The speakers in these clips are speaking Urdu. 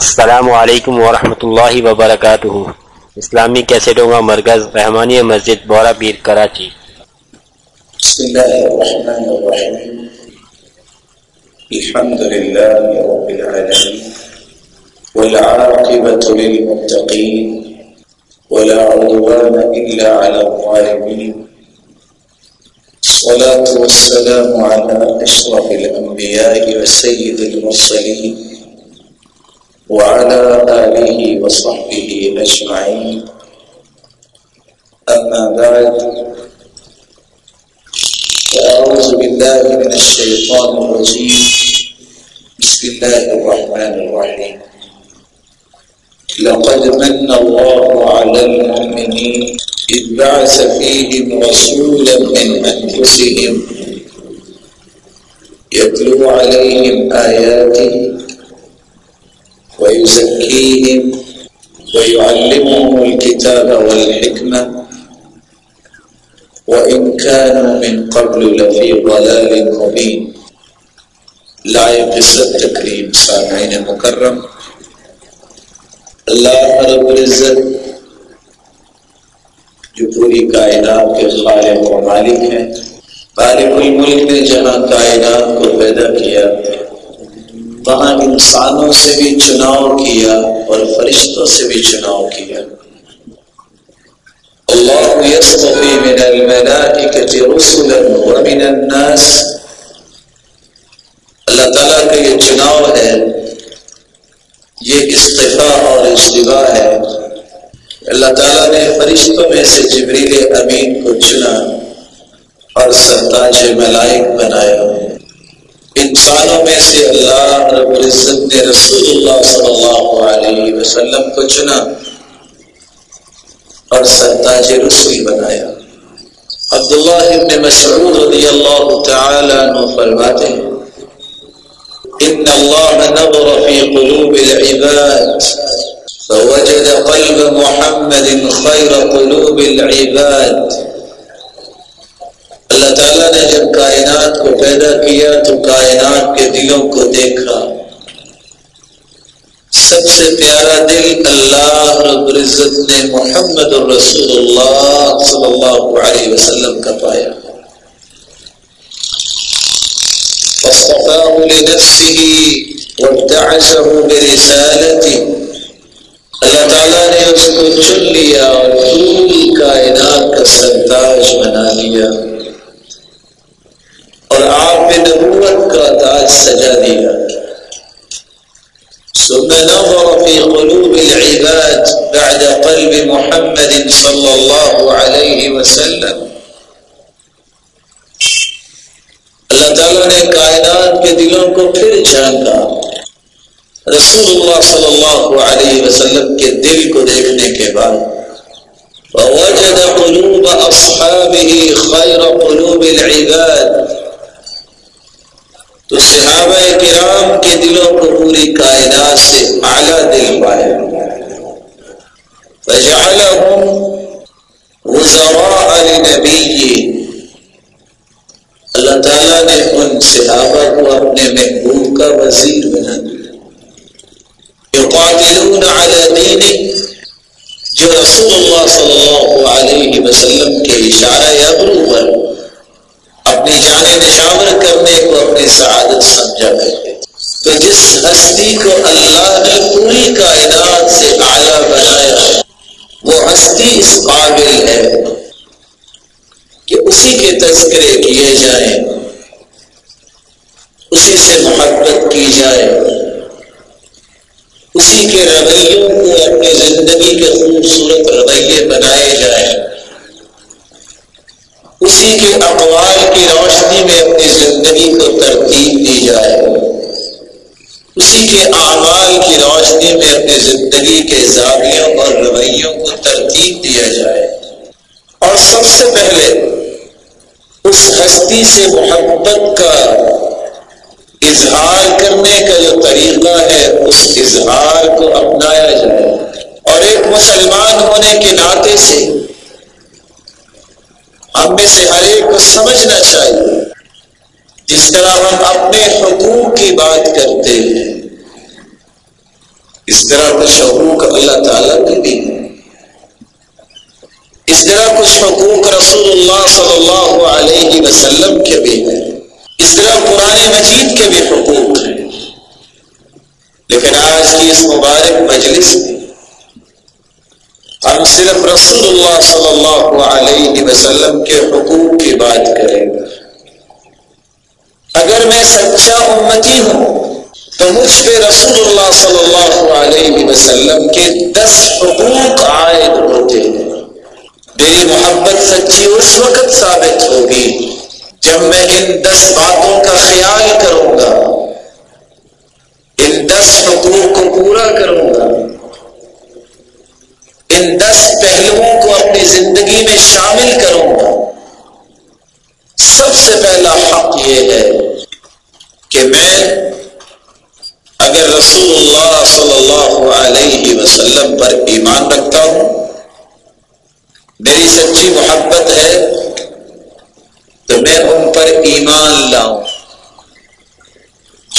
السلام علیکم ورحمۃ اللہ وبرکاتہ۔ اسلامی کیسٹوں کا مرکز رحمانی مسجد بورا پیر کراچی۔ بسم الله الرحمن الرحيم الحمد لله رب العالمين والعاقبة للمتقين ولا عدوان إلا على الظالمين الصلاة والسلام على أشرف الأنبياء وسيد المرسلين وعلى آله وصحبه أجمعين. أما بعد فأعوذ بالله من الشيطان الرجيم. بسم الله الرحمن الرحيم. لقد من الله على المؤمنين إذ بعث فيهم رسولا من أنفسهم يتلو عليهم آياته ويزكيهم ويعلمهم الكتاب والحكمة. وإن كانوا من قبل لفي ضلال مبين. لا يقص التكريم سامعين مكرم. اللہ رب العزت جو پوری کائنات کے خالق و مالک ہیں خالق الملک نے جہاں کائنات کو پیدا کیا وہاں انسانوں سے بھی چناؤ کیا اور فرشتوں سے بھی چناؤ کیا۔ اللہ يصطفي من الملائكة رسلا ومن الناس۔ اللہ تعالیٰ کا یہ چناؤ ہے، یہ استفاع اور اجتباع ہے۔ اللہ تعالیٰ نے فرشتوں میں سے جبریل امین کو چنا اور سرتاج ملائک بنایا۔ انسانوں میں سے اللہ رب العزت نے رسول اللہ صلی اللہ علیہ وسلم کو چنا اور سرتاج رسول بنایا۔ عبداللہ ابن مسعود رضی اللہ تعالی عنہ فرماتے ہیں، ان اللہ نظر في قلوب العباد، فوجد قلب محمد خیر قلوب العباد۔ اللہ تعالیٰ نے جب کائنات کو پیدا کیا تو کائنات کے دلوں کو دیکھا۔ سب سے پیارا دل اللہ رب العزت نے محمد الرسول اللہ صلی اللہ علیہ وسلم کا پایا۔ فاصطفاه لنفسه وابتعثه برسالته۔ اللہ تعالیٰ نے اس کو چن لیا اور پوری کائنات کا سرتاج بنا لیا۔ اور آپ پہ نبوت کا تاج سجا دیا۔ ثم نظر في قلوب العباد بعد قلب محمد صلى الله عليه وسلم۔ اللہ تعالیٰ نے کائنات کے دلوں کو پھر جھانکا۔ رسول اللہ صلی اللہ علیہ وسلم کے دل کو دیکھنے کے بعد۔ ووجد قلوب اصحابه خیر قلوب العباد۔ تو صحابہ کرام کے دلوں کو پوری کائنات سے اعلیٰ دل پایا۔ فجعلهم وزراء لنبی اللہ تعالیٰ نے ان صحابہ کو اپنے محبوب کا وزیر بنا دیا۔ یقاتلون علی جو رسول اللہ صلی اللہ علیہ وسلم کے اشارہ ابرو پر اپنی جان نشاور کرنے کو اپنی سعادت سمجھا کرتے تو جس ہستی کو اللہ نے پوری کائنات سے اعلیٰ بنایا وہ ہستی اس قابل ہے کہ اسی کے تذکرے کیے جائیں، اسی سے محبت کی جائے، اسی کے رویوں کو اپنی زندگی کے خوبصورت رویے بنائے جائیں۔ اسی کے اقوال کی روشنی میں اپنی زندگی کو ترتیب دی جائے۔ اسی کے اعمال کی روشنی میں اپنی زندگی کے زاویوں اور رویوں کو ترتیب دیا جائے۔ اور سب سے پہلے، اس ہستی سے محبت کا اظہار کرنے کا جو طریقہ ہے، اس اظہار کو اپنایا جائے۔ اور ایک مسلمان ہونے کے ناطے سے ہم میں سے ہر ایک کو سمجھنا چاہیے۔ جس طرح ہم اپنے حقوق کی بات کرتے ہیں، اس طرح کچھ حقوق اللہ تعالیٰ کے بھی اس طرح کچھ حقوق رسول اللہ صلی اللہ علیہ وسلم کے بھی ہیں۔ اس طرح قرآن مجید کے بھی حقوق ہیں۔ لیکن آج کی اس مبارک مجلس میں ہم صرف رسول اللہ صلی اللہ علیہ وسلم کے حقوق کی بات کریں گے۔ اگر میں سچا امتی ہوں تو مجھ پہ رسول اللہ صلی اللہ علیہ وسلم کے دس حقوق عائد ہوتے ہیں۔ میری محبت سچی اس وقت ثابت ہوگی جب میں ان دس باتوں کا خیال کروں گا۔ ان دس حقوق کو پورا کروں گا۔ ان دس پہلوؤں کو اپنی زندگی میں شامل کروں گا۔ سب سے پہلا حق یہ ہے کہ میں اگر رسول اللہ صلی اللہ علیہ وسلم پر ایمان رکھتا ہوں، میری سچی محبت ہے، تو میں ان پر ایمان لاؤں۔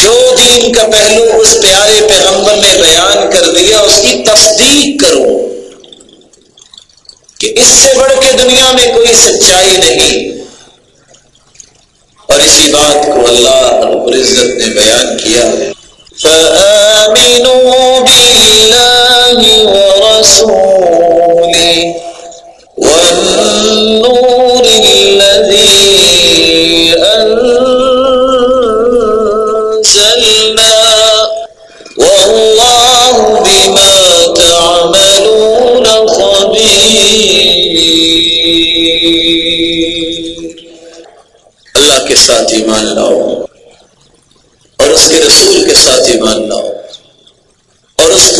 جو دین کا پہلو اس پیارے پیغمبر نے بیان کر دیا، اس کی تصدیق کروں۔ کہ اس سے بڑھ کے دنیا میں کوئی سچائی نہیں۔ اور اسی بات کو اللہ رب العزت نے بیان کیا۔ ہے فَآمِنُوا بِاللَّهِ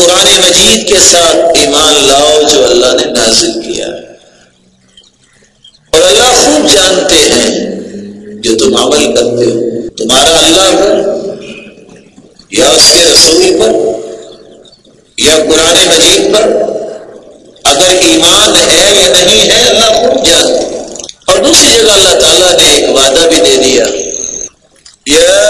قرآن مجید کے ساتھ ایمان لاؤ جو اللہ نے نازل کیا ہے۔ اور اللہ خوب جانتے ہیں جو تم عمل کرتے ہو۔ تمہارا اللہ پر یا اس کے رسول پر یا قرآن مجید پر۔ اگر ایمان ہے یا نہیں ہے، اللہ خوب جانتے اور دوسری جگہ اللہ تعالیٰ نے ایک وعدہ بھی دے دیا۔ یا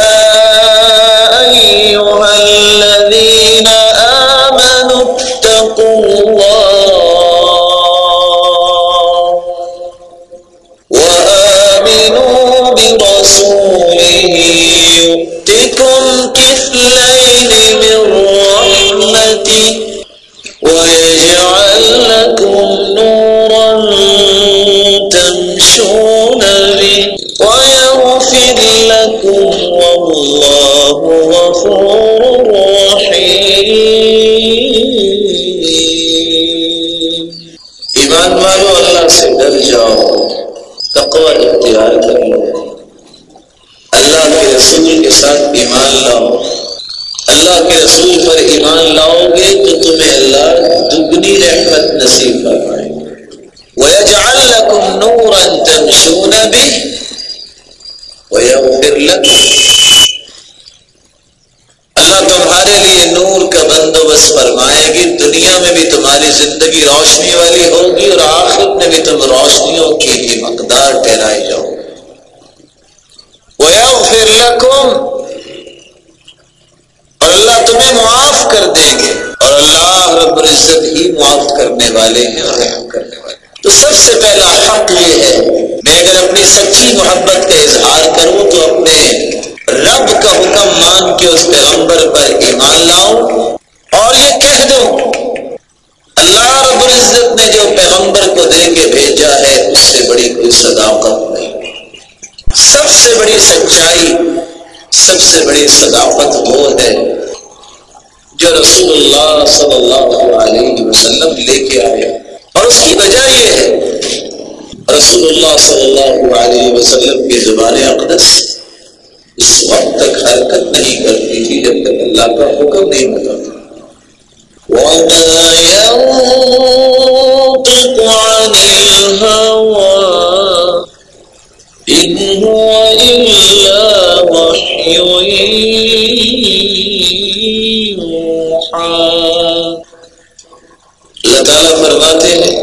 اللہ تعالیٰ فرماتے ہیں،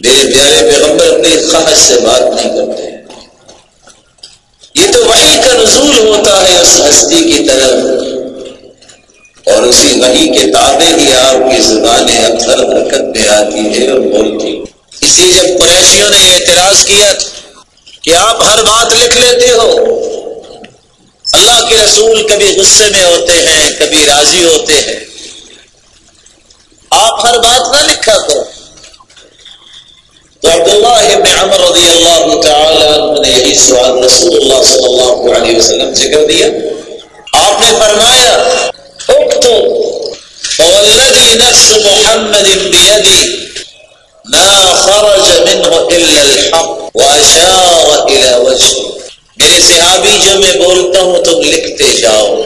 میرے پیارے پیغمبر اپنی خواہش سے بات نہیں کرتے۔ یہ تو وحی کا نزول ہوتا ہے اس ہستی کی طرف۔ اور اسی وہی کے تابع ہی آپ کی زبانیں اکثر حرکت میں آتی ہے اور بولتی۔ اسی جب قریشیوں نے یہ اعتراض کیا کہ آپ ہر بات لکھ لیتے ہو اللہ کے رسول کبھی غصے میں ہوتے ہیں، کبھی راضی ہوتے ہیں۔ آپ ہر بات نہ لکھا کرو۔ تو عبداللہ ابن عمر رضی اللہ تعالی عنہ نے یہی سوال رسول اللہ صلی اللہ علیہ وسلم سے کر دیا۔ آپ نے فرمایا والذي نفس محمد بيدي ما خرج منه الا الحق واشار الى وجهه۔ میرے صحابی جو میں بولتا ہوں تم لکھتے جاؤ۔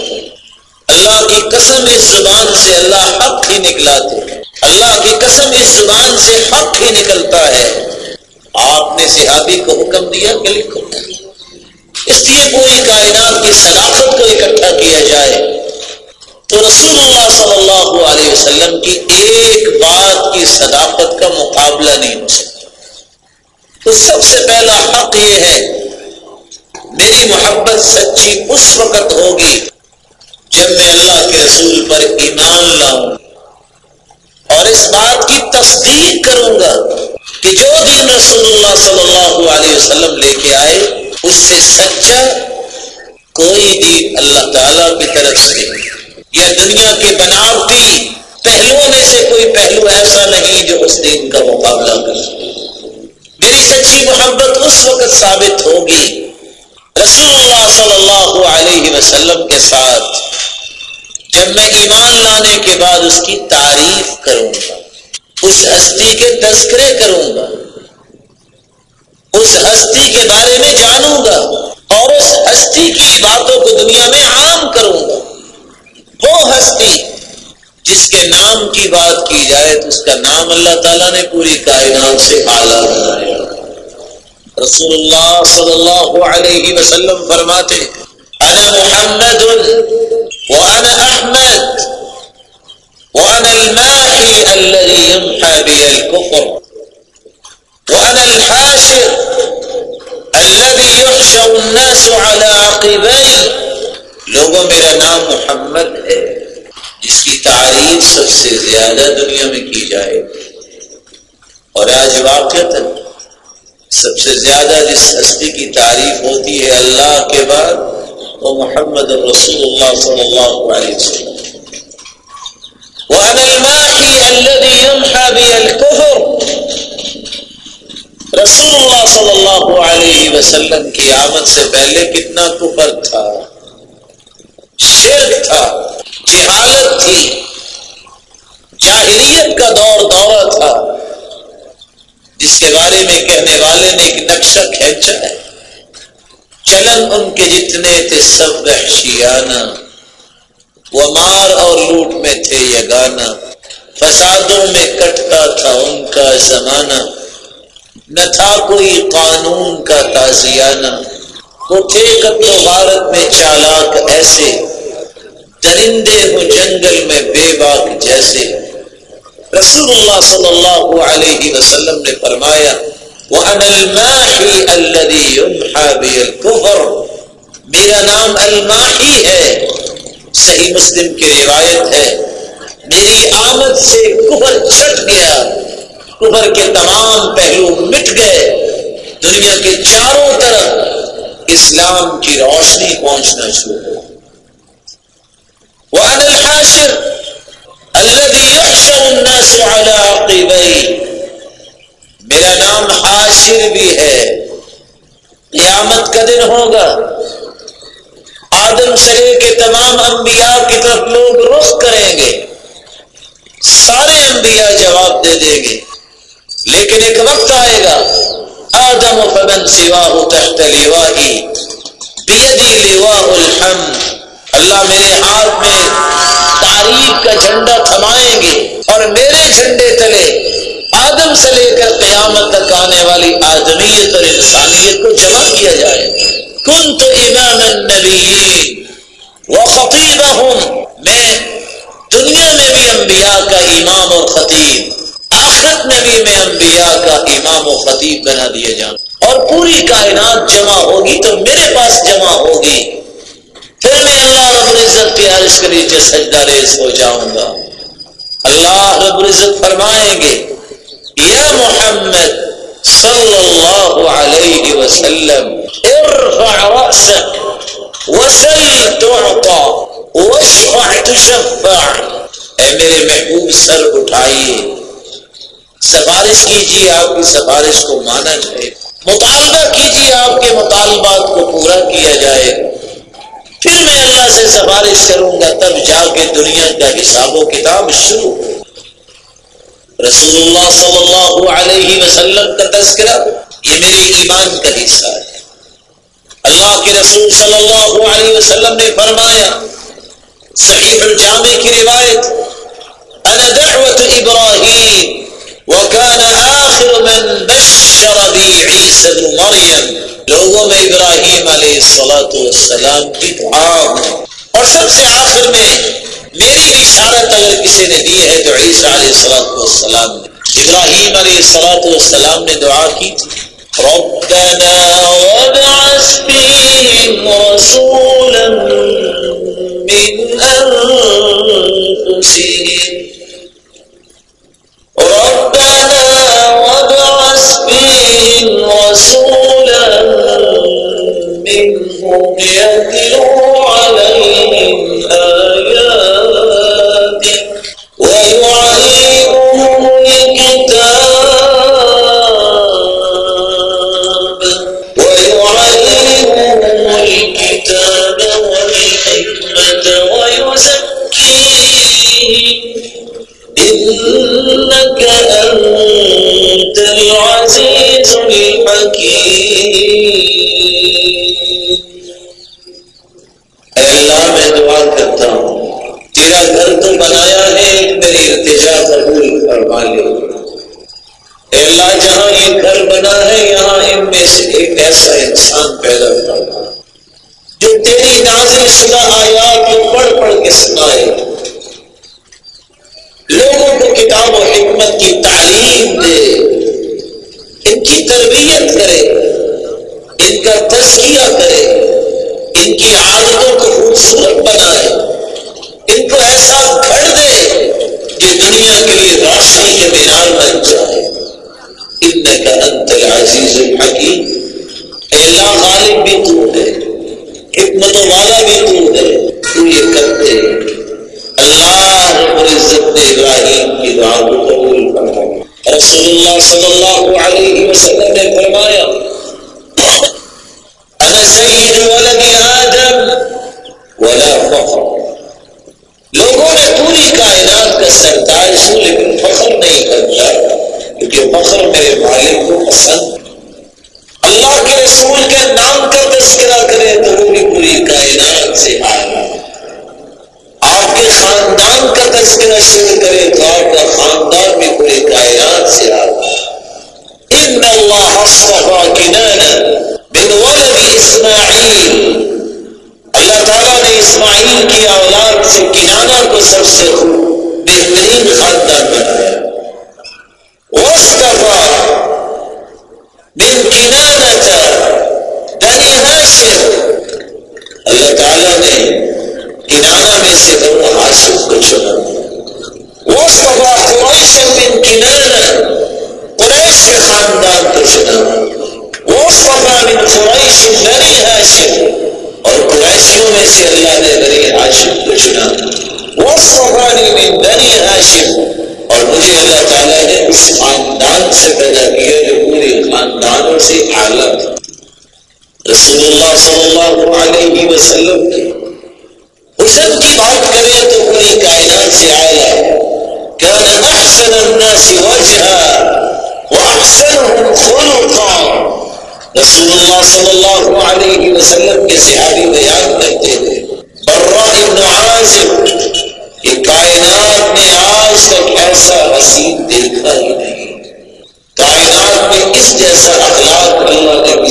اللہ کی قسم اس زبان سے اللہ حق ہی نکلاتے اللہ کی قسم اس زبان سے حق ہی نکلتا ہے۔ آپ نے صحابی کو حکم دیا کہ لکھو۔ اس لیے پوری کائنات کی صداقت کو اکٹھا کیا جائے۔ تو رسول اللہ صلی اللہ علیہ وسلم کی ایک بات کی صداقت کا مقابلہ نہیں ہو سکتا۔ تو سب سے پہلا حق یہ ہے میری محبت سچی اس وقت ہوگی جب میں اللہ کے رسول پر ایمان لاؤں اور اس بات کی تصدیق کروں گا کہ جو دین رسول اللہ صلی اللہ علیہ وسلم لے کے آئے، اس سے سچا کوئی دین اللہ تعالی کی طرف سے یا دنیا کے بناوٹی پہلوؤں میں سے کوئی پہلو ایسا نہیں جو اس دین کا مقابلہ کر سکے۔ میری سچی محبت اس وقت ثابت ہوگی رسول اللہ صلی اللہ علیہ وسلم کے ساتھ جب میں ایمان لانے کے بعد اس کی تعریف کروں گا، اس ہستی کے تذکرے کروں گا، اس ہستی کے بارے میں جانوں گا اور اس ہستی کی باتوں کو دنیا میں عام کروں گا۔ وہ ہستی جس کے نام کی بات کی جائے تو اس کا نام اللہ تعالیٰ نے پوری کائنات سے اعلیٰ بنایا۔ رسول اللہ صلی اللہ علیہ وسلم فرماتے انا محمد وانا احمد وانا الماحي الذي يمحى بي الكفر وانا الحاشر الذي يحشر الناس على عقبي لوگوں، میرا نام محمد ہے، جس کی تعریف سب سے زیادہ دنیا میں کی جائے اور آج واقع سب سے زیادہ جس ہستی کی تعریف ہوتی ہے اللہ کے بعد، وہ محمد رسول اللہ صلی اللہ علیہ وسلم۔ رسول اللہ صلی اللہ علیہ وسلم کی آمد سے پہلے کتنا کفر تھا؟ شرک تھا، جہالت تھی، جاہلیت کا دور دورہ تھا۔ جس کے بارے میں کہنے والے نے ایک نقشہ کھینچا ہے۔ چلن ان کے جتنے تھے سب وحشیانہ۔ وہ مار اور لوٹ میں تھے یہ گانا۔ فسادوں میں کٹتا تھا ان کا زمانہ۔ نہ تھا کوئی قانون کا تازیانہ۔ وہ تھے قتل و غارت میں چالاک ایسے۔ درندے ہوں جنگل میں بے باک جیسے۔ رسول اللہ صلی اللہ علیہ وسلم نے فرمایا وَأَنَا الْمَاحِي الَّذِي يُمْحَى بِيَ الْكُفْرِ میرا نام الماحی ہے صحیح مسلم کی روایت ہے میری آمد سے کفر چھٹ گیا کفر کے تمام پہلو مٹ گئے دنیا کے چاروں طرف اسلام کی روشنی پہنچنا شروع ہو وہ الحاشر الناس على عقبي میرا نام حاشر بھی ہے. قیامت کا دن ہوگا. آدم سرے کے تمام انبیاء کی طرف لوگ رخ کریں گے. سارے انبیاء جواب دے دیں گے. لیکن ایک وقت آئے گا. آدم فمن سواہ تحت لواہی بیدی لواہ الحمد. اللہ میرے ہاتھ میں تعریف کا جھنڈا تھمائیں گے اور میرے جھنڈے تلے آدم سے لے کر قیامت تک آنے والی آدمیت اور انسانیت کو جمع کیا جائے۔ کن تو امام النبیین وہ خطیب ہوں میں دنیا میں بھی انبیاء کا امام اور خطیب، آخرت میں بھی میں انبیاء کا امام و خطیب بنا دیا جاؤں۔ اور پوری کائنات جمع ہوگی تو میرے پاس جمع ہوگی۔ پھر میں اللہ رب العزت کے عرش کے نیچے سجدہ ریز ہو جاؤں گا۔ اللہ رب العزت فرمائیں گے، یا محمد صلی اللہ علیہ وسلم، ارفع رأسك وسل تعطى واشفع تشفع۔ اے میرے محبوب، سر اٹھائیے۔ سفارش کیجیے آپ کی سفارش کو مانا جائے۔ مطالبہ کیجیے آپ کے مطالبات کو پورا کیا جائے۔ پھر میں اللہ سے سفارش کروں گا، تب جا کے دنیا کا حساب و کتاب شروع رسول اللہ صلی اللہ علیہ وسلم کا تذکرہ، یہ میرے ایمان کا حصہ ہے۔ اللہ کے رسول صلی اللہ علیہ وسلم نے فرمایا، صحیح الجامع کی روایت، انا دعوت ابراہیم وكان آخر من بشر بي عيسى بن مريم لوگوں میں ابراہیم علیہ السلام والسلام کی دعا اور سب سے آخر میں میری بشارت اگر کسی نے دی ہے تو عیسیٰ علیہ السلام والسلام نے۔ ابراہیم علیہ السلام والسلام نے دعا کی ربنا وابعث فيهم رسولا من أنفسهم ربنا وابعث فيهم رسولا منهم يتلو عليهم آياتك ويعلمهم أنت العزيز الحكيم اے اللہ، میں دعا کرتا ہوں۔ تیرا گھر تو بنایا ہے میری التجا قبول فرما لے۔ اے اللہ، جہاں یہ گھر بنا ہے، یہاں ان میں سے ایک ایسا انسان پیدا کرنا جو تیری نازل شدہ آیات کو پڑھ پڑھ کے سنائے۔ لوگوں کو کتاب و حکمت کی تعلیم دے۔ ان کی تربیت کرے، ان کا تزکیہ کرے، ان کی عادتوں کو خوبصورت بنائے، ان کو ایسا گھڑ دے کہ دنیا کے لیے روشنی کے مینار بن جائے۔ ان کا انت العزیز الحکیم۔ اللہ صلی اللہ علیہ وسلم نے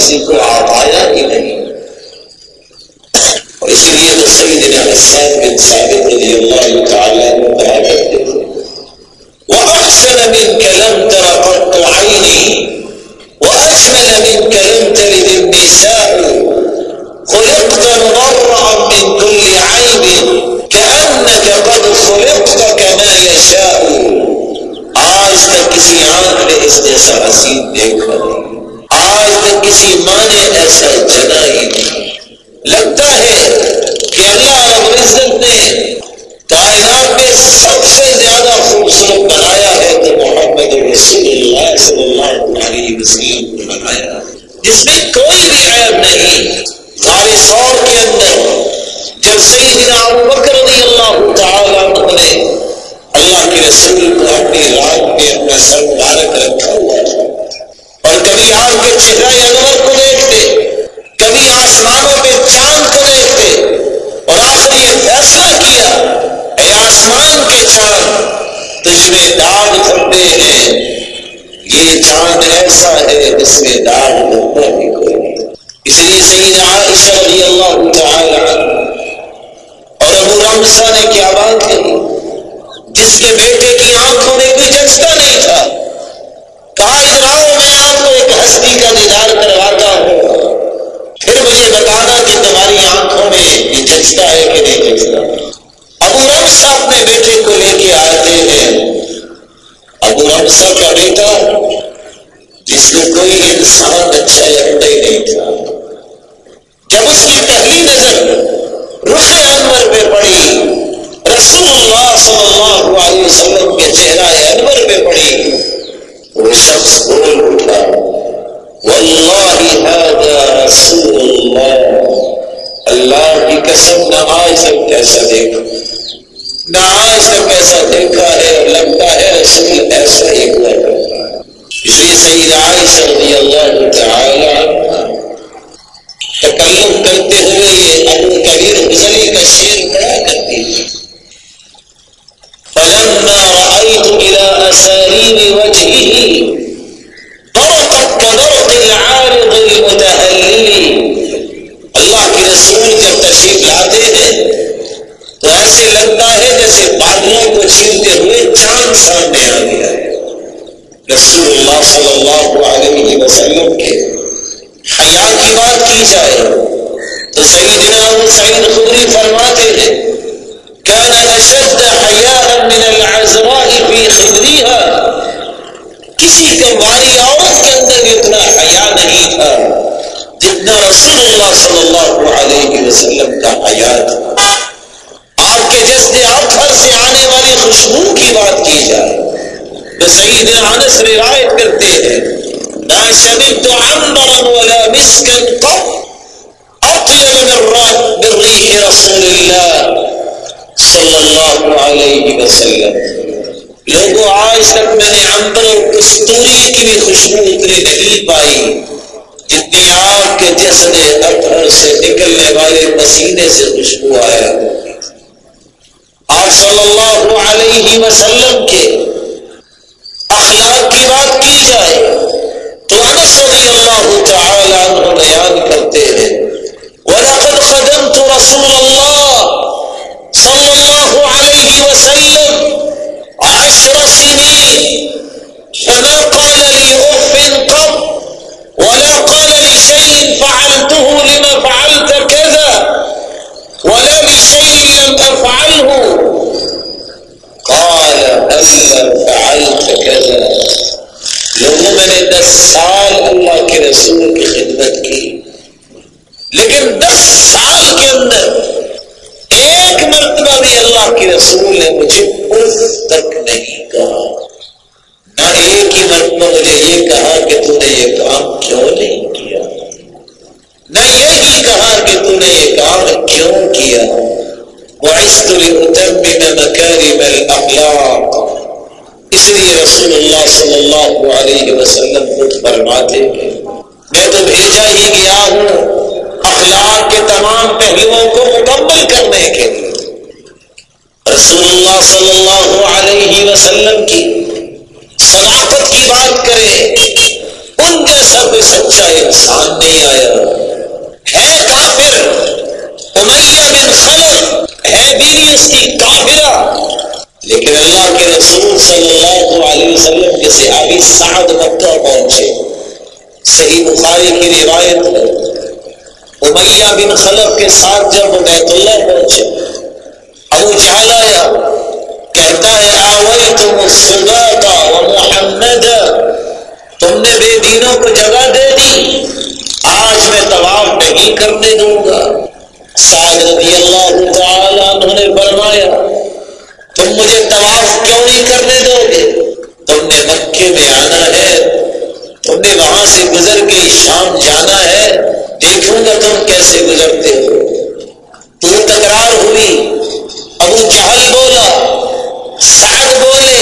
کسی کو آپایا علیہ وسلم سے گزر کے شام جانا ہے، دیکھوں گا تم کیسے گزرتے ہو۔ تو تکرار ہوئی، ابو جہل بولا، سعد بولے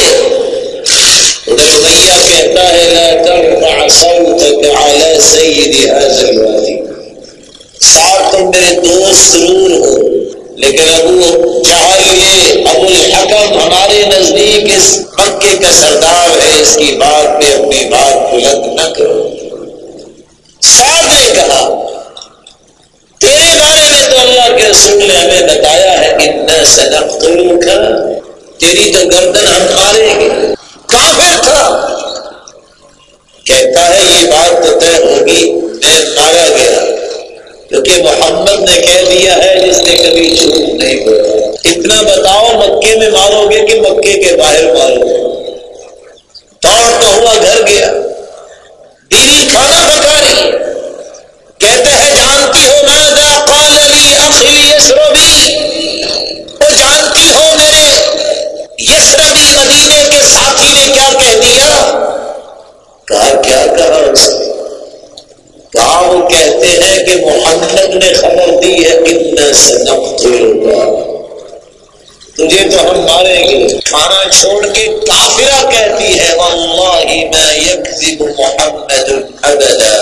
ادھر بھیا کہتا ہے، لا ترفع صوتك على سيد هذا الوادي سعد تم میرے دوست ضرور ہو، لیکن ابو چاہیے ابو الحکم ہمارے نزدیک اس مکے کا سردار ہے، اس کی بات پہ اپنی بات بلند نہ کرو۔ ساتھ نے کہا، تیرے بارے میں تو اللہ کے رسول نے ہمیں بتایا ہے اتنا سنق کا تیری تو گردن ہم ماریں گے۔ کافر تھا۔ کہتا ہے، یہ بات تو طے ہوگی، میں مارا گیا۔ کیونکہ محمد نے کہہ دیا ہے، جس نے کبھی جھوٹ نہیں بولا۔ اتنا بتاؤ، مکے میں مارو گے کہ مکے کے باہر مارو گے۔ دوڑتا ہوا گھر گیا۔ بیوی کھانا پکا رہی ہے کہتے ہیں، جانتی ہو ماذا قال لی اخلی یسربی؟ وہ جانتی ہو میرے یسربی مدینے کے ساتھی نے کیا کہہ دیا؟ کہا، کیا کہا اس نے؟ کہا، وہ کہتے ہیں کہ محمد نے خبر دی ہے کتنا سنب تجھے تو ہم ماریں گے۔ کھانا چھوڑ کے کافرہ کہتی ہے، واللہ میں محمد ابدا۔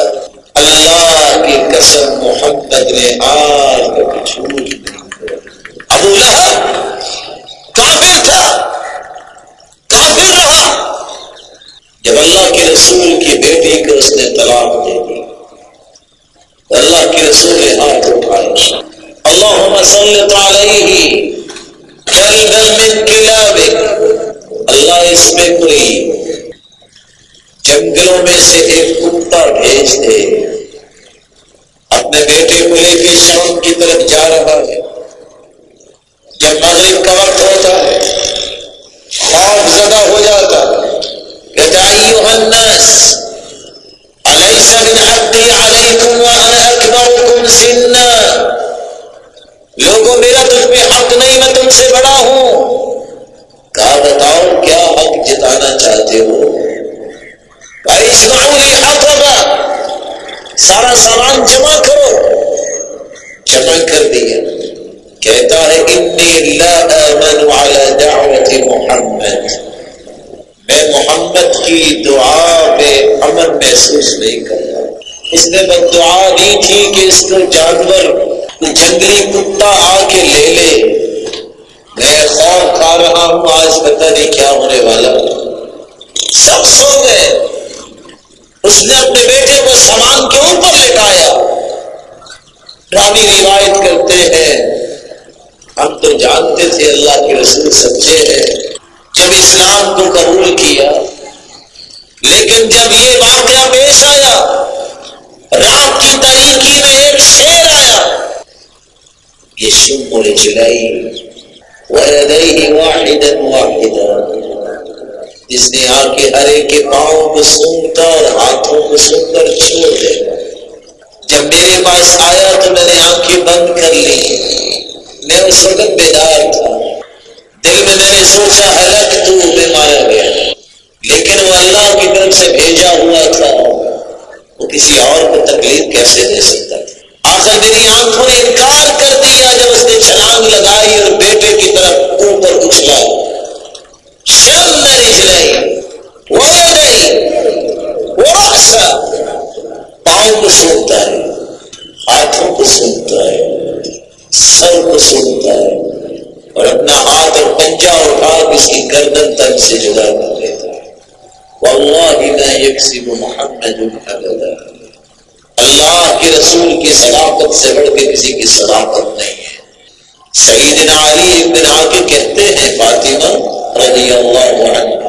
اللہ کی قسم محمد نے آج کبھی جھوٹ نہیں ابو لہب کافر تھا، کافر رہا۔ جب اللہ کے رسول کی بیٹی کو اس نے طلاق دے دی، اللہ کے رسول نے ہاتھ اٹھائے اللہ مسلط علیہ اللہ اس میں کوئی جنگلوں میں سے ایک کتا بھیج دے۔ اپنے بیٹے کو لے کے شام کی طرف جا رہا ہے۔ جب مغرب کا وقت ہوتا ہے، خوف زدہ ہو جاتا الناس أليس من حقي عليكم وأنا أكبركم سنا؟ لوگوں، میرا تجھ پہ حق نہیں، میں تم سے بڑا ہوں۔ کہا، بتاؤ، کیا حق جتانا چاہتے ہو؟ بھائی حق ہوگا سارا سامان جمع کرو۔ جمع کر دیا کہتا ہے انی لا آمن على دعوت محمد. میں محمد کی دعا میں امن محسوس نہیں کرتا۔ اس نے بس دعا دی تھی کہ اس کو جانور جنگلی کتا آ کے لے لے۔ میں خوف کھا رہا ہوں، آج پتہ نہیں کیا ہونے والا۔ سب سو گئے۔ اس نے اپنے بیٹے کو سامان کے اوپر لٹایا۔ رانی روایت کرتے ہیں، ہم تو جانتے تھے اللہ کے رسول سچے ہیں۔ جب اسلام کو قبول کیا، لیکن جب یہ واقعہ پیش آیا، رات کی تاریخی میں ایک شیر آیا یہ شم اور چلائی جس نے آ کے ہر ایک کے پاؤں کو سونگتا اور ہاتھوں کو سن کر چھوڑ دے. جب میرے پاس آیا تو میں نے آنکھیں بند کر لی. میں اس وقت بیدار تھا. دل میں میں نے سوچا حلق تو میں مارا گیا. لیکن وہ اللہ کی طرف سے بھیجا ہوا تھا. وہ کسی اور کو تکلیف کیسے دے سکتا تھا؟ آخر میری آنکھوں نے انکار کر دیا جب اس نے چھلانگ لگائی اور بیٹے کی طرف اوپر اچھلا شم میں رجلائی وہ نہیں وہ پاؤں کو سنتا ہے، ہاتھوں کو سنتا ہے، سر کو سنتا ہے اور اپنا ہاتھ اور پنجا اٹھا کس کی گردن تک سے جدا کر لیتا ہے۔ واللہ میں یکسب محمد ابدا رسول کی صداقت سے بڑھ کے کسی کی صداقت نہیں ہے۔ سیدنا علی ابن آگے کہتے ہیں، فاطمہ رضی اللہ عنہ،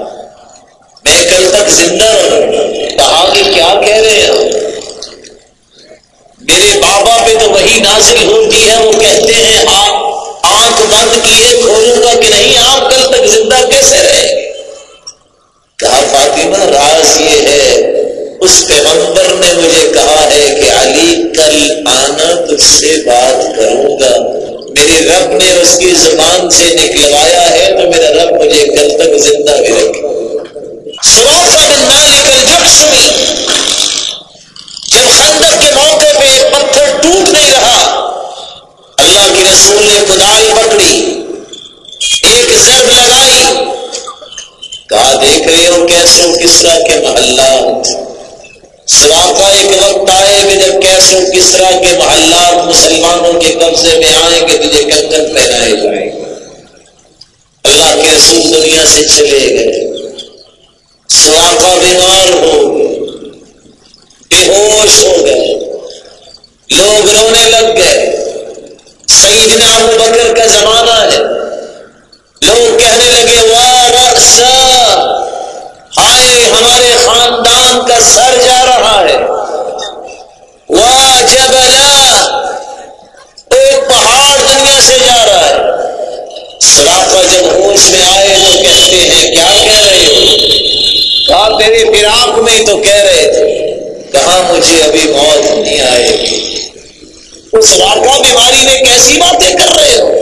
میں کل تک زندہ رہوں۔ کہا کہ کیا کہہ رہے ہیں؟ میرے بابا پہ تو وہی نازل ہوتی ہے، وہ کہتے ہیں آپ آنکھ بند کیے کھولوں گا کہ نہیں، آپ کل تک زندہ کیسے رہے کہا، فاطمہ، راز یہ ہے، اس پیغمبر نے مجھے کہا ہے کہ کل آنا تجھ سے بات کروں گا۔ میرے رب نے اس کی زبان سے نکلوایا ہے، تو میرا رب مجھے کل تک زندہ بھی رکھے۔ بن مالک جب خندق کے موقع پہ پتھر ٹوٹ نہیں رہا، اللہ کے رسول نے کدال پکڑی، ایک ضرب لگائی۔ کہا، دیکھ رہے ہو کیسے کسرا کے محلات۔ سراقا ایک وقت آئے گا جب کیسے کسرا کے محلات مسلمانوں کے قبضے میں آئیں گے تجھے کنکن پہنائے جائیں گے اللہ کے رسول دنیا سے چلے گئے۔ سراقا بیمار ہو گئے۔ بے ہوش ہو گئے۔ لوگ رونے لگ گئے۔ سیدنا ابو بکر کا زمانہ ہے۔ لوگ کہنے لگے، واہ رقصہ ہائے ہمارے خاندان کا سر جا رہا ہے۔ ایک پہاڑ دنیا سے جا رہا ہے۔ سراپا جب ہوش میں آئے تو کہتے ہیں، کیا کہہ رہے ہو؟ کہا تیرے فراق میں تو کہہ رہے تھے۔ کہاں مجھے ابھی موت نہیں آئے گی۔ اس راکا بیماری میں کیسی باتیں کر رہے ہو؟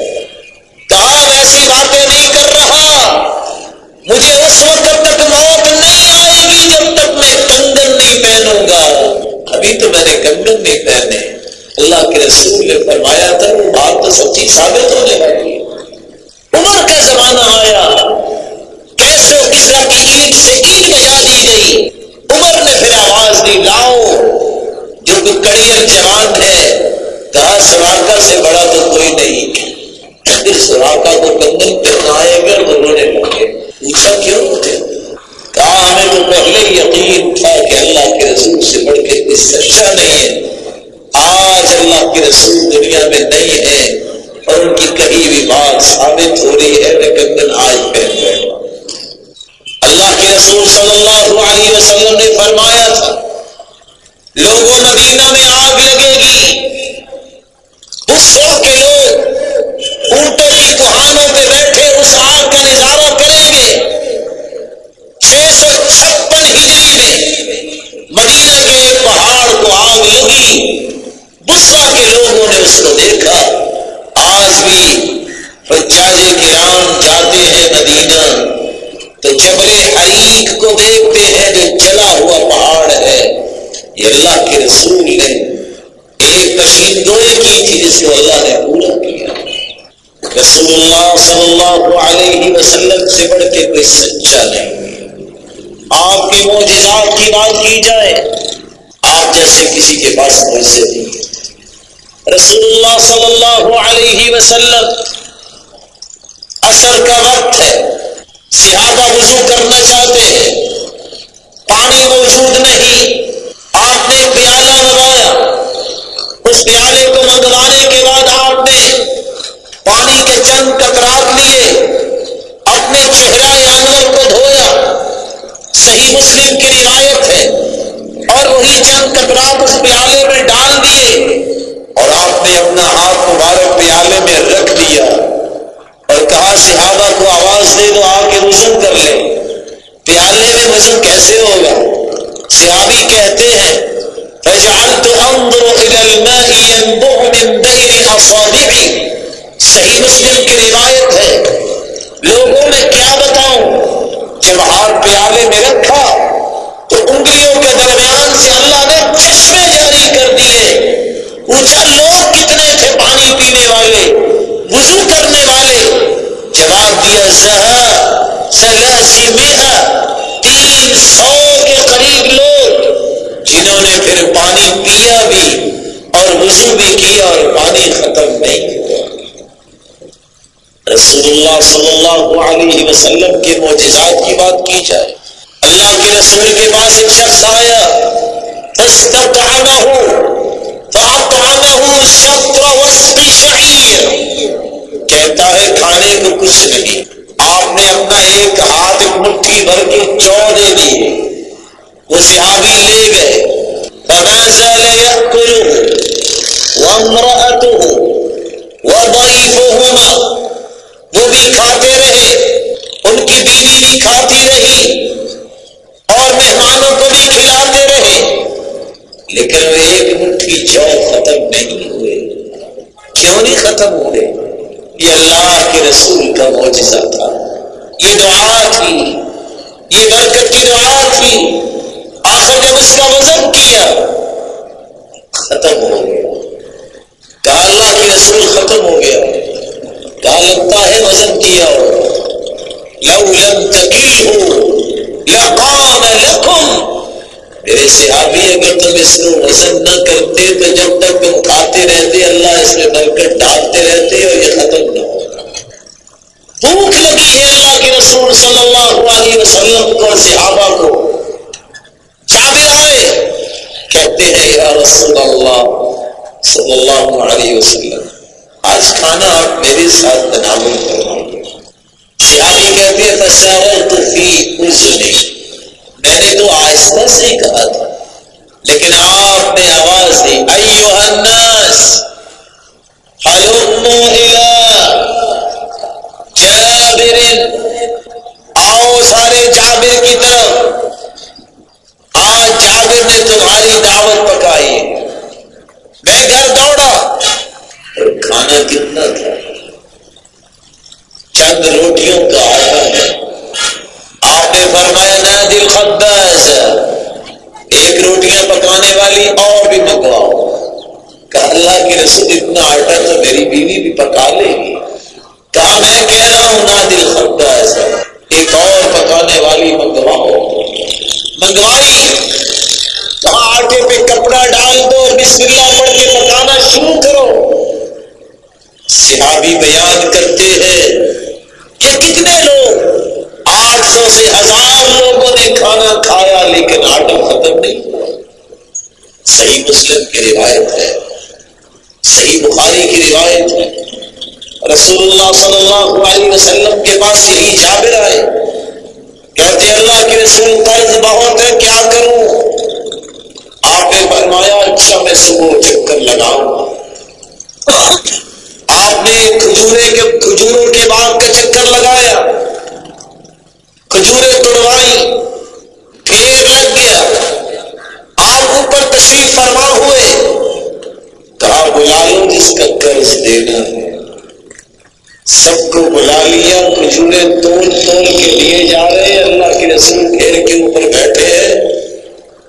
رسول اللہ صلی اللہ علیہ وسلم اثر کا وقت ہے صحابہ وضو کرنا چاہتے ہیں، پانی موجود نہیں، آپ نے پیالہ منگوایا اس پیالے کو منگوانے کے بعد آپ نے پانی کے چند کترات لیے، اپنے چہرہ انور کو دھویا، صحیح مسلم کی روایت ہے، اور وہی چند کترات اس پیالے میں ڈال دیے۔ اور آپ نے اپنا ہاتھ مبارک پیالے میں رکھ دیا اور کہا صحابہ کو آواز دے دو، آ کے وزن کر لے. پیالے میں وزن کیسے ہوگا؟ صحابی کہتے ہیں صحیح مسلم کی روایت ہے، لوگوں میں کیا بتاؤں؟ جب ہاتھ پیالے میں رکھا تو انگلیوں کے درمیان سے اللہ نے چشمے جاری کر دیے۔ پوچھا، لوگ کتنے تھے پانی پینے والے؟ وضو کرنے والے؟ جواب دیا، زہا سلاسی تین سو کے قریب لوگ، جنہوں نے پھر پانی پیا بھی اور وضو بھی کیا اور پانی ختم نہیں ہوا۔ رسول اللہ صلی اللہ علیہ وسلم کے معجزات کی بات کی جائے۔ اللہ کے رسول کے پاس ایک شخص آیا کہتا ہے، کھانے کو کچھ نہیں۔ آپ نے اپنا ایک ہاتھ مٹھی بھر کے چو دے دی۔ وہ صحابی لے گئے۔ فنازل يأكله وامرأته وہ بھی کھاتے رہے۔ ان کی بیوی بھی کھاتی رہی۔ اور مہمانوں کو بھی کھلاتے رہے لیکن وہ ایک مٹھی جو ختم نہیں ہوئے۔ کیوں نہیں ختم ہوئے؟ یہ اللہ کے رسول کا معجزہ تھا۔ یہ دعا تھی۔ یہ برکت کی دعا تھی۔ آخر جب اس کا وزن کیا، ختم ہو گیا۔ کہا اللہ کے رسول ختم ہو گیا۔ کہا لگتا ہے وزن کیا ہو لو لم تکیل ہو لقام لکم میرے صحابی، اگر تم اس کو وزن نہ کرتے تو جب تک تم کھاتے رہتے، اللہ اس میں برکت ڈالتے رہتے اور یہ ختم نہ ہوگا بھوک لگی ہے اللہ کے رسول صلی اللہ علیہ وسلم کو صحابہ کو۔ جابر آئے، کہتے ہیں، یا رسول اللہ صلی اللہ علیہ وسلم، آج کھانا آپ میرے ساتھ تناول کروائیے صحابی کہتے ہیں فساول تو فی اذنی میں نے تو آہستہ سے ہی کہا تھا، لیکن آپ نے آواز دی ایو الناس حلمو جابر؟ آؤ سارے جابر کی طرف۔ آج جابر نے تمہاری دعوت پکائی۔ میں گھر دوڑا۔ کھانا کتنا تھا؟ چند روٹیوں کا آٹا۔ ہے آپ نے فرمایا، نہ دل خباز، ایک روٹیاں پکانے والی اور بھی منگواؤ کہا اللہ کی رسول اتنا آٹا تو میری بیوی بھی پکا لے گی۔ کہا میں کہہ رہا ہوں، نہ دل خباز، ایک اور پکانے والی منگواؤ۔ منگوائی؟ کہا، آٹے پہ کپڑا ڈال دو اور بسم اللہ پڑھ کے پکانا شروع کرو۔ صحابی بیان کرتے ہیں کہ کتنے لوگ سو سے ہزار لوگوں نے کھانا کھایا، لیکن آٹا ختم نہیں۔ ہوا صحیح مسلم کی روایت ہے۔ صحیح بخاری کی روایت ہے۔ رسول اللہ صلی اللہ علیہ وسلم کے پاس یہی جابر آئے۔ کہتے اللہ کے رسول قرض بہت ہے، کیا کروں؟ آپ نے فرمایا اچھا میں صبح چکر لگاؤں۔ آپ نے کھجورے کے، کھجوروں کے باغ کا چکر لگایا۔ کھجورے توڑوائی پھر لگ گیا۔ آپ اوپر تشریف فرما ہوئے۔ کہا بلا لو جس کا قرض دینا ہے؟ سب کو بلا لیا، کھجورے توڑ توڑ کے لیے جا رہے ہیں۔ اللہ کے رسول گھیر کے اوپر بیٹھے ہیں۔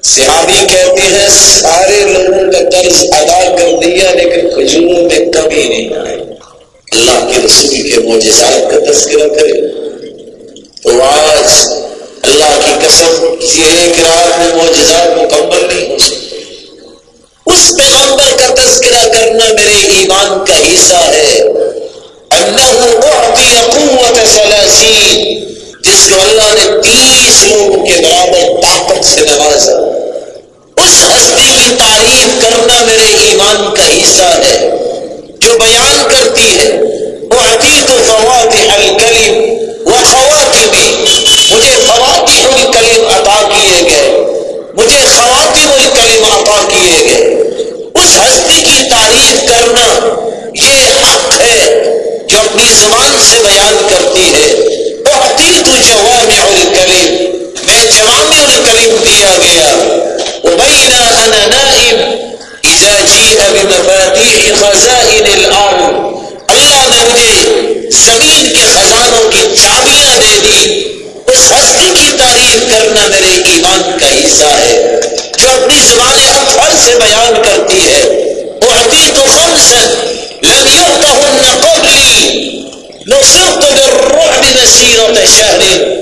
صحابی کہتے ہیں، سارے لوگوں کا قرض ادا کر دیا، لیکن کھجوروں میں کمی نہیں آئی۔ اللہ کے رسول کے موجزات کا تذکرہ کرے تو آج اللہ کی قسم یہ ایک رات میں معجزات مکمل نہیں ہو سکتے اس پیغمبر کا تذکرہ کرنا میرے ایمان کا حصہ ہے۔ قوت جس کو اللہ نے تیس لوگوں کے برابر طاقت سے نوازا۔ اس ہستی کی تعریف کرنا میرے ایمان کا حصہ ہے۔ جو بیان کرتی ہے وہ عتیق و فوات الکلیم خواتین مجھے خواتین الکلیم عطا کیے گئے۔ مجھے خواتین الکلیم عطا کیے گئے۔ اس ہستی کی تعریف کرنا یہ حق ہے جو اپنی زبان سے بیان کرتی ہے۔ وہ حقیق جوام الکلیم۔ میں جوام الکلیم دیا گیا۔ ابینا انا نائم۔ اذا جیء بمفاتیح خزائن الارض اللہ نے مجھے زمین کے خزانوں کی چابیاں اطفال سے بیان کرتی ہے۔ تو خمسن لم يؤتهن قبلي نصرت بالرعب مسيرة شہر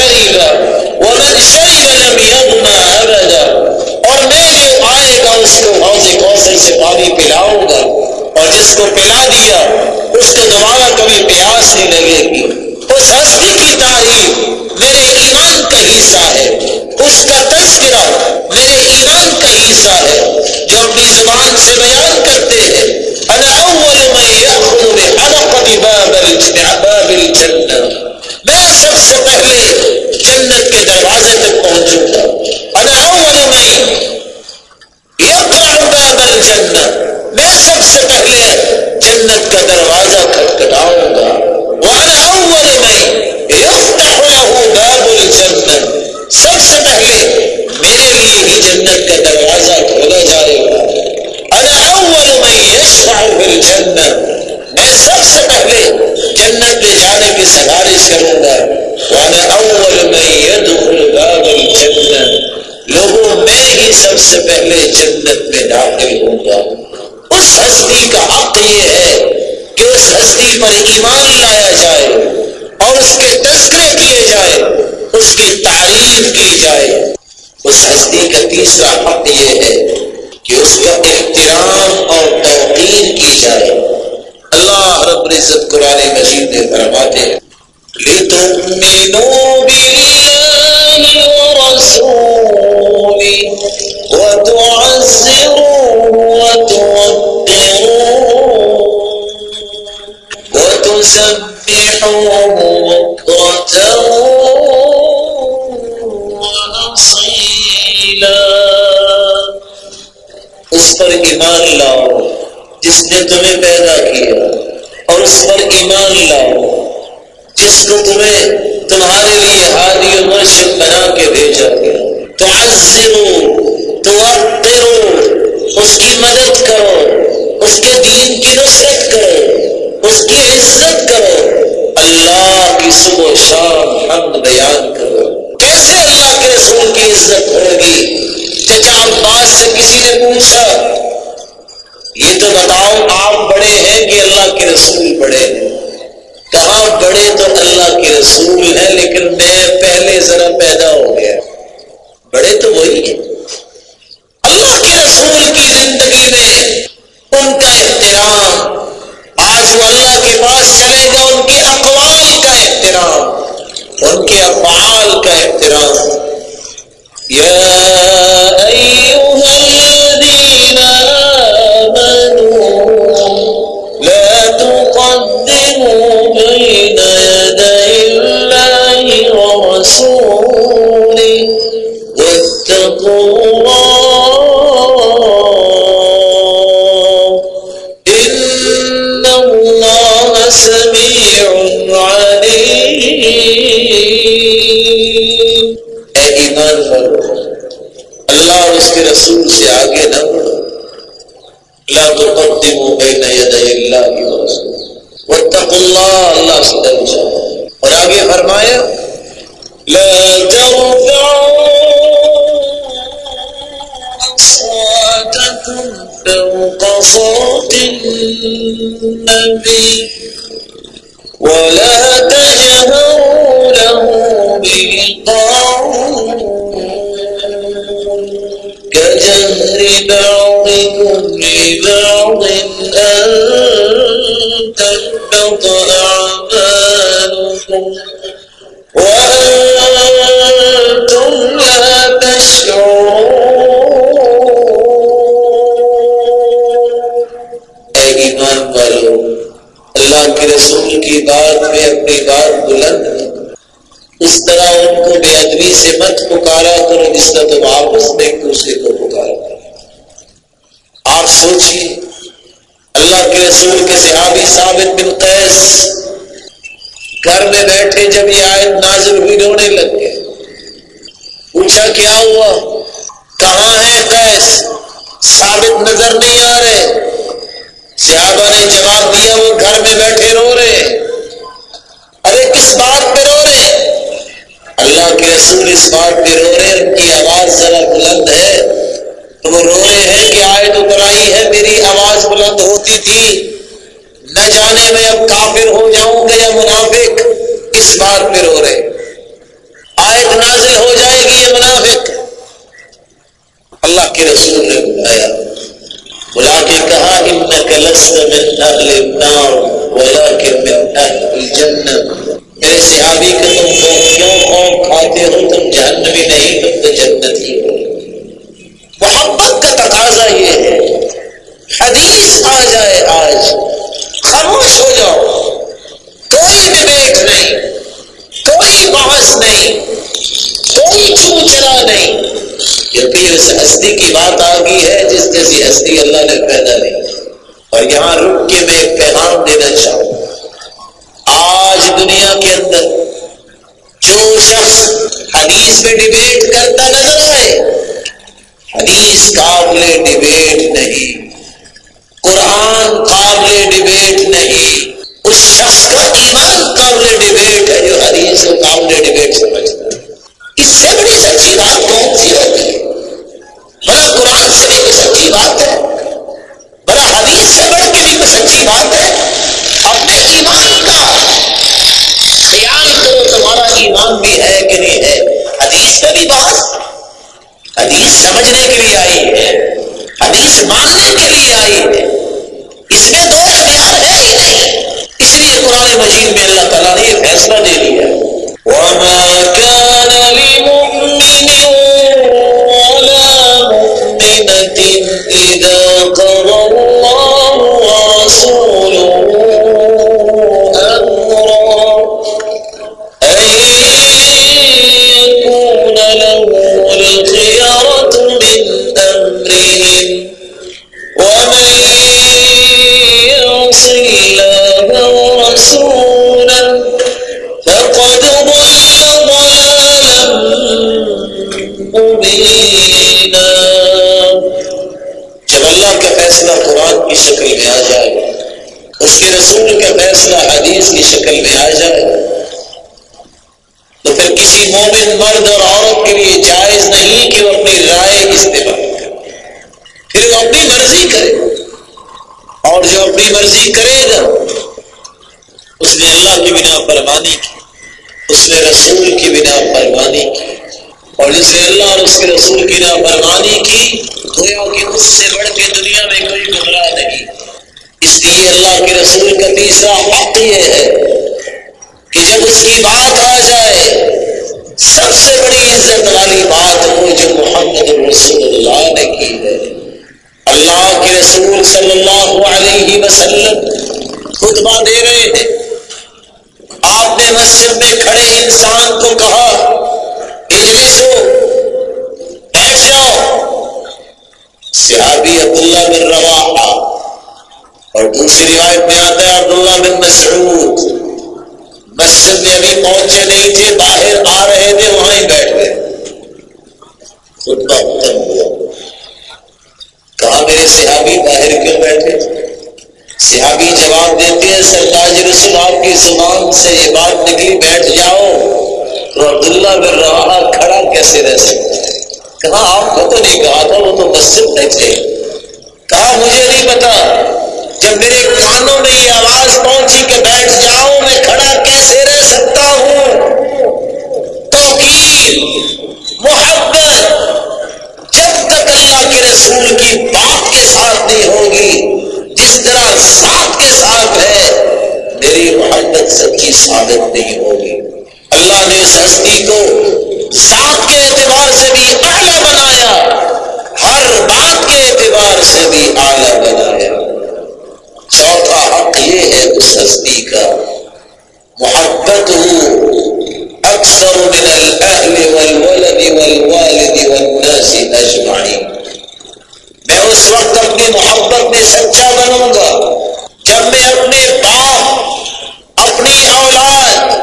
ورد ومن شریب لم یضمع ابدا اور میں جو آئے گا اس کو حوض کوثر سے پانی پلاؤں گا اور جس کو پلا اس پر ایمان لاؤ، جس کو تمہیں تمہارے لیے ہادی و مرشد بنا کے بھیجا گیا۔ تو تو اس کی مدد کرو، اس کے دین کی نصرت کرو، اس کی عزت کرو۔ اللہ کی صبح و شام حمد بیان کرو۔ کیسے اللہ کے رسول کی عزت ہوگی؟ چچا عباس سے کسی نے پوچھا یہ تو بتاؤ آپ بڑے ہیں کہ اللہ کے رسول بڑے ہیں۔ کہاں بڑے تو اللہ کے رسول ہیں، لیکن میں پہلے ذرا پیدا ہو گیا۔ بڑے تو وہی ہیں۔ اللہ کے رسول کی زندگی میں ان کا احترام، آج وہ اللہ کے پاس چلے گا، ان کے اقوال کا احترام، ان کے افعال کا احترام۔ یا ورسوله واتقوا الله، إن الله سميع عليم. اے ایمان والو، اللہ اور اس کے رسول سے آگے نہ بڑھو۔ لا تقدموا بين يدي الله ورسوله واتقوا الله اللہ سے ڈر جاؤ۔ اور آگے فرمایا لا ترفعوا أصواتكم فوق صوت النبي ولا تجهروا له بالقول كجهر بعضكم لبعض أن تحبط أعمالكم اللہ کے رسول کی بات میں اپنی بات بلند اس طرح ان کو بے ادبی سے مت پکارا کرو جس طرح تم آپس میں ایک دوسرے کو پکارا آپ سوچیے، اللہ کے رسول کے صحابی ثابت بن قیس گھر میں بیٹھے جب یہ آئے نازر ہوئی، رونے لگ گئے۔ پوچھا، کیا ہوا؟ کہاں ہے قیس؟ ثابت نظر نہیں آ رہے۔ صحابہ نے جواب دیا، وہ گھر میں بیٹھے رو رہے۔ ارے، کس بات پہ رو رہے؟ اللہ کے رسول اس بات پہ رو رہے، ان کی آواز ذرا بلند ہے۔ تو وہ رو رہے ہیں کہ آئے تو کرائی ہے، میری آواز بلند ہوتی تھی۔ نہ جانے میں اب کافر ہو جاؤں گا یا منافق، اس بات پہ رو رہے۔ آیت نازل ہو جائے گی یہ منافق؟ اللہ کے رسول نے بلایا بلا کے کہا انك لست من اهل النار ولكن من اهل الجنه میرے صحابی کہ تم کو کیوں خوف کھاتے ہو؟ تم جہنمی نہیں، تم تو جنتی ہو۔ محبت کا تقاضا یہ ہے۔ حدیث آ جائے آج۔ خاموش ہو جاؤ۔ کوئی ڈبیٹ نہیں، کوئی بحث نہیں، کوئی چو چوچرا نہیں۔ کیونکہ اس ہستی کی بات آ گئی ہے، جس جیسی ہستی اللہ نے پیدا نہیں اور یہاں رک کے میں ایک پیغام دینا چاہوں۔ آج دنیا کے اندر جو شخص حدیث میں ڈبیٹ کرتا نظر آئے، حدیث قابل ڈبیٹ نہیں۔ عزت والی بات وہ جو محمد رسول اللہ نے کی ہے۔ اللہ کے رسول صلی اللہ علیہ وسلم خطبہ دے رہے تھے آپ نے مسجد میں کھڑے انسان کو کہا اجلسو بیٹھ جاؤ۔ صحابی عبداللہ بن روا اور دوسری روایت میں آتا ہے عبداللہ بن مسعود۔ مسجد میں ابھی پہنچے نہیں تھے، باہر آ رہے تھے، وہاں ہی بیٹھ گئے۔ خطبہ مطلب ختم ہوا۔ کہا، میرے صحابی باہر کیوں بیٹھے؟ صحابی جواب دیتے ہیں، سرتاج رسول آپ کی زبان سے یہ بات نکلی، بیٹھ جاؤ۔ تو عبداللہ بن روا کھڑا کیسے رہ سکتا ہے؟ کہا، آپ کو تو نہیں کہا تھا، وہ تو مسجد میں تھے۔ کہا، مجھے نہیں پتا۔ جب میرے کانوں میں یہ آواز پہنچی کہ بیٹھ جاؤ میں کھڑا کیسے رہ سکتا ہوں؟ توقیر محبت، جب تک اللہ کے رسول کی بات کے ساتھ نہیں ہوگی جس طرح ساتھ کے ساتھ ہے، میری محبت سچی ثابت نہیں ہوگی۔ اللہ نے اس ہستی کو ساتھ کے اعتبار سے بھی اعلیٰ بنایا، ہر بات کے اعتبار سے بھی اعلیٰ بنایا۔ چوتھا حق یہ ہے اس ہستی کا محبت اکثر من الاہل والولد والوالد والناس اجمعین۔ میں اس وقت اپنی محبت میں سچا بنوں گا، جب میں اپنے باپ، اپنی اولاد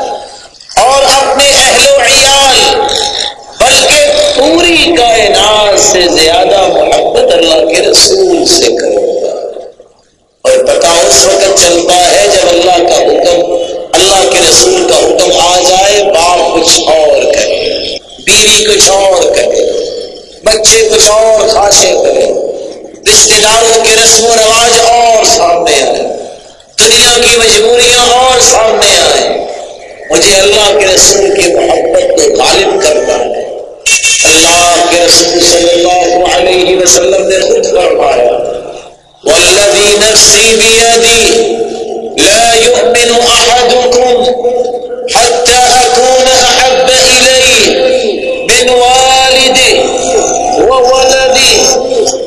اور اپنے اہل و عیال، بلکہ پوری کائنات سے زیادہ محبت اللہ کے رسول سے کروں۔ اور پتا اس وقت چلتا ہے جب اللہ کا حکم، اللہ کے رسول کا حکم آ جائے، باپ کچھ اور کرے، بیوی کچھ اور کرے، بچے کچھ اور خاصے کرے رشتے داروں کے رسم و رواج اور سامنے آئے، دنیا کی مجبوریاں اور سامنے آئے۔ مجھے اللہ کے رسول کی محبت کو غالب کرنا ہے۔ اللہ کے رسول صلی اللہ علیہ وسلم نے خود فرمایا والذی نفسی بیدی لا يؤمن احدكم حتى اكون احب الیہ من والده وولده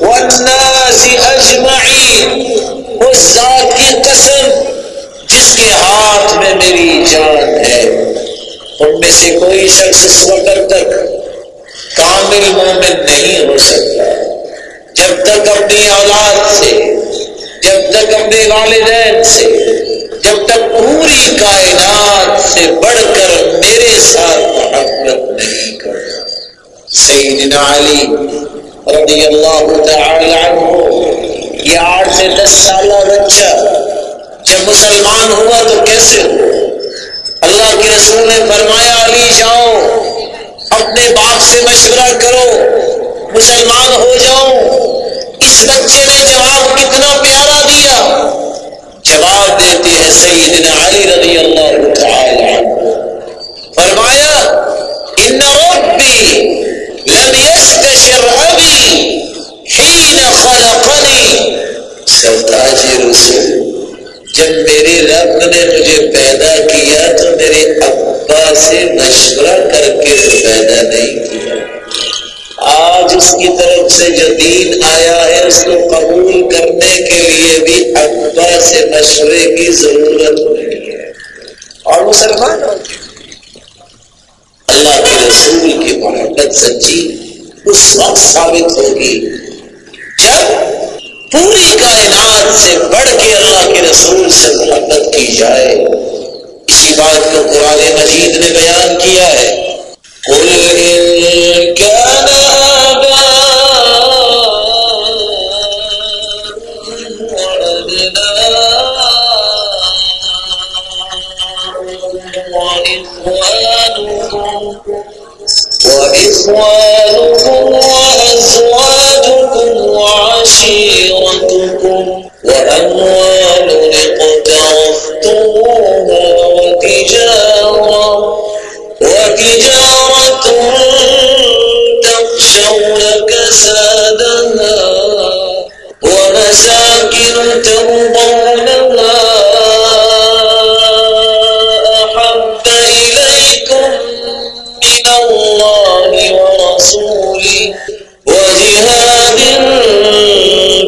والناس اجمعین اس ذات کی قسم جس کے ہاتھ میں میری جان ہے، ان میں سے کوئی شخص اس وقت تک کامل مومن نہیں ہو سکتا۔ جب تک اپنی اولاد سے جب تک اپنے والدین سے، جب تک پوری کائنات سے بڑھ کر میرے ساتھ محبت نہیں کرتا۔ سیدنا علی رضی اللہ تعالی عنہ، یہ آٹھ سے دس سالہ بچہ جب مسلمان ہوا تو کیسے ہوا؟ اللہ کے رسول نے فرمایا، علی جاؤ، اپنے باپ سے مشورہ کرو، مسلمان ہو جاؤ۔ اس بچے نے جواب کتنا پیارا دیا؟ جواب دیتے ہیں سیدنا علی رضی اللہ تعالی فرمایا، ان ربی لم يستشر ابی حين خلقنی سرتاج جی، رسول جب میرے رب نے مجھے پیدا کیا تو میرے ابا سے مشورہ کر کے پیدا نہیں کیا۔ آج اس کی طرف سے جو دین آیا ہے، اس کو قبول کرنے کے لیے بھی ابا سے مشورے کی ضرورت نہیں ہے۔ اور مسلمان اللہ کے رسول کی محبت سچی اس وقت ثابت ہوگی جب پوری کائنات سے بڑھ کے اللہ کے رسول سے محبت کی جائے۔ اسی بات کو قرآن مجید نے بیان کیا ہے۔ قل إن وأزواجكم وعشيرتكم وأموال اقترفتموها وتجارة وتجارة تخشون كسادها ومساكن ترضونها ورسوله وجهاد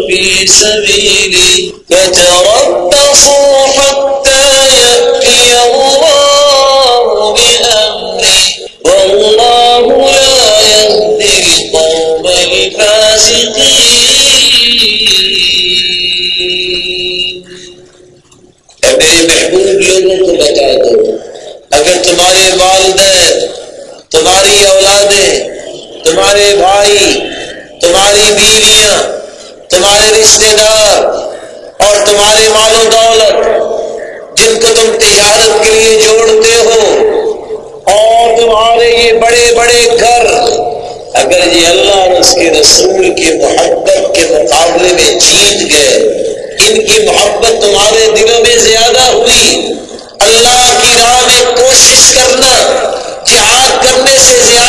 في سبيله، فتربصوا حتى يأتي الله بأمره، والله لا يهدي القوم الفاسقين۔ اے میرے محبوب لوگوں کو بتا دو، اگر تمہارے والدین، تمہاری اولادیں تمہارے بھائی، تمہاری بیویاں، تمہارے رشتے دار اور تمہارے مال و دولت، جن کو تم تجارت کے لیے جوڑتے ہو، اور تمہارے یہ بڑے بڑے گھر، اگر یہ اللہ اور اس کے رسول کی محبت کے مقابلے میں جیت گئے، ان کی محبت تمہارے دلوں میں زیادہ ہوئی۔ اللہ کی راہ میں کوشش کرنا، جہاد کرنے سے زیادہ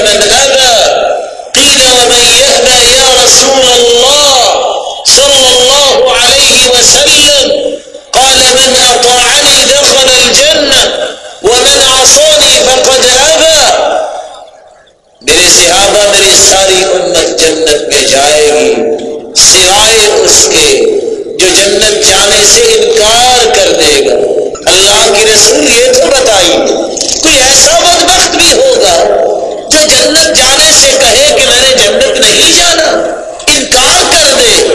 الا من ابى قيل ومن يأبى يا رسول الله صلى الله عليه وسلم، قال من اطاعني دخل الجنة ومن عصاني فقد ابى میرے صحابہ، میری ساری امت جنت میں جائے گی، سوائے اس کے جو جنت جانے سے انکار کر دے گا۔ اللہ کی رسول یہ تو بتائی، کوئی ایسا بدبخت بھی ہوگا؟ جنت جانے سے کہے کہ میں نے جنت نہیں جانا، انکار کر دے۔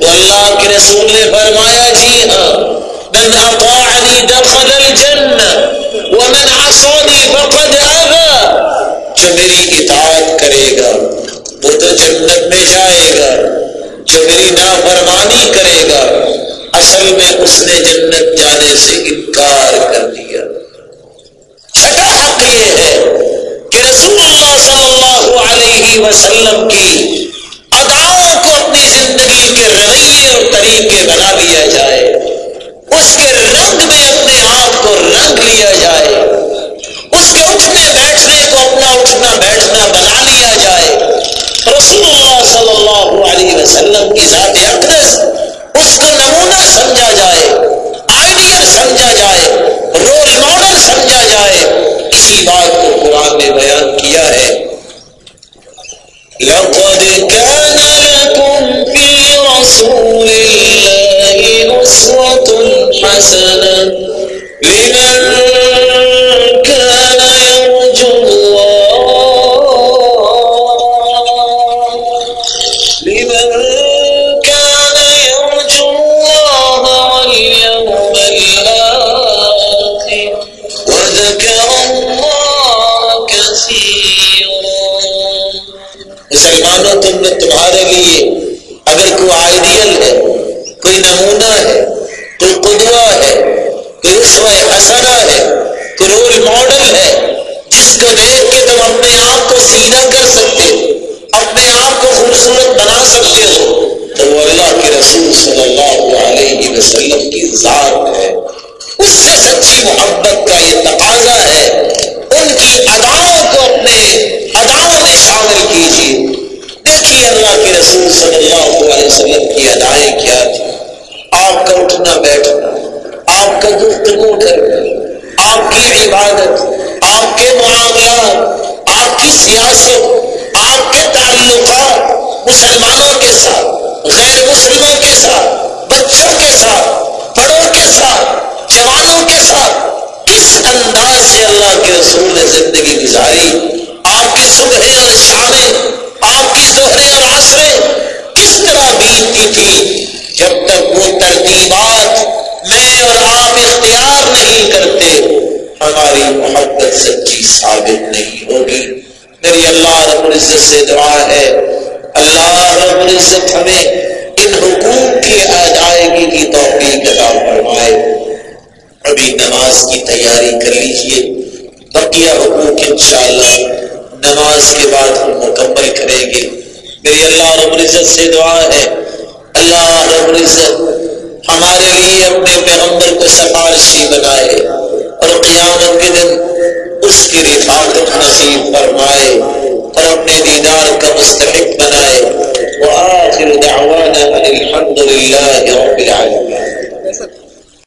تو اللہ کے رسول نے فرمایا جی ہاں من اطاعنی دخل الجنہ ومن عصانی فقد ابا جو میری اطاعت کرے گا، وہ تو جنت میں جائے گا۔ جو میری نافرمانی کرے گا، اصل میں اس نے جنت جانے سے انکار کر دیا۔ چھٹا حق یہ ہے رسول اللہ صلی اللہ علیہ وسلم کی اداؤں کو اپنی زندگی کے رویے اور طریقے بنا لیا جائے، اس کے رنگ میں اپنے آپ کو رنگ لیا جائے، اس کے اٹھنے بیٹھنے کو اپنا اٹھنا بیٹھنا بنا لیا جائے۔ رسول اللہ صلی اللہ علیہ وسلم کی ذات اقدس، اس کو نمونہ سمجھا جائے آئیڈیل سمجھا جائے رول ماڈل سمجھا نے بیان کیا ہے۔ لقد كان لكم في رسول الله أسوة حسنة لمن كان يرجو الله، لمن كان يرجو الله واليوم الآخر، وذكر الله نے لیے۔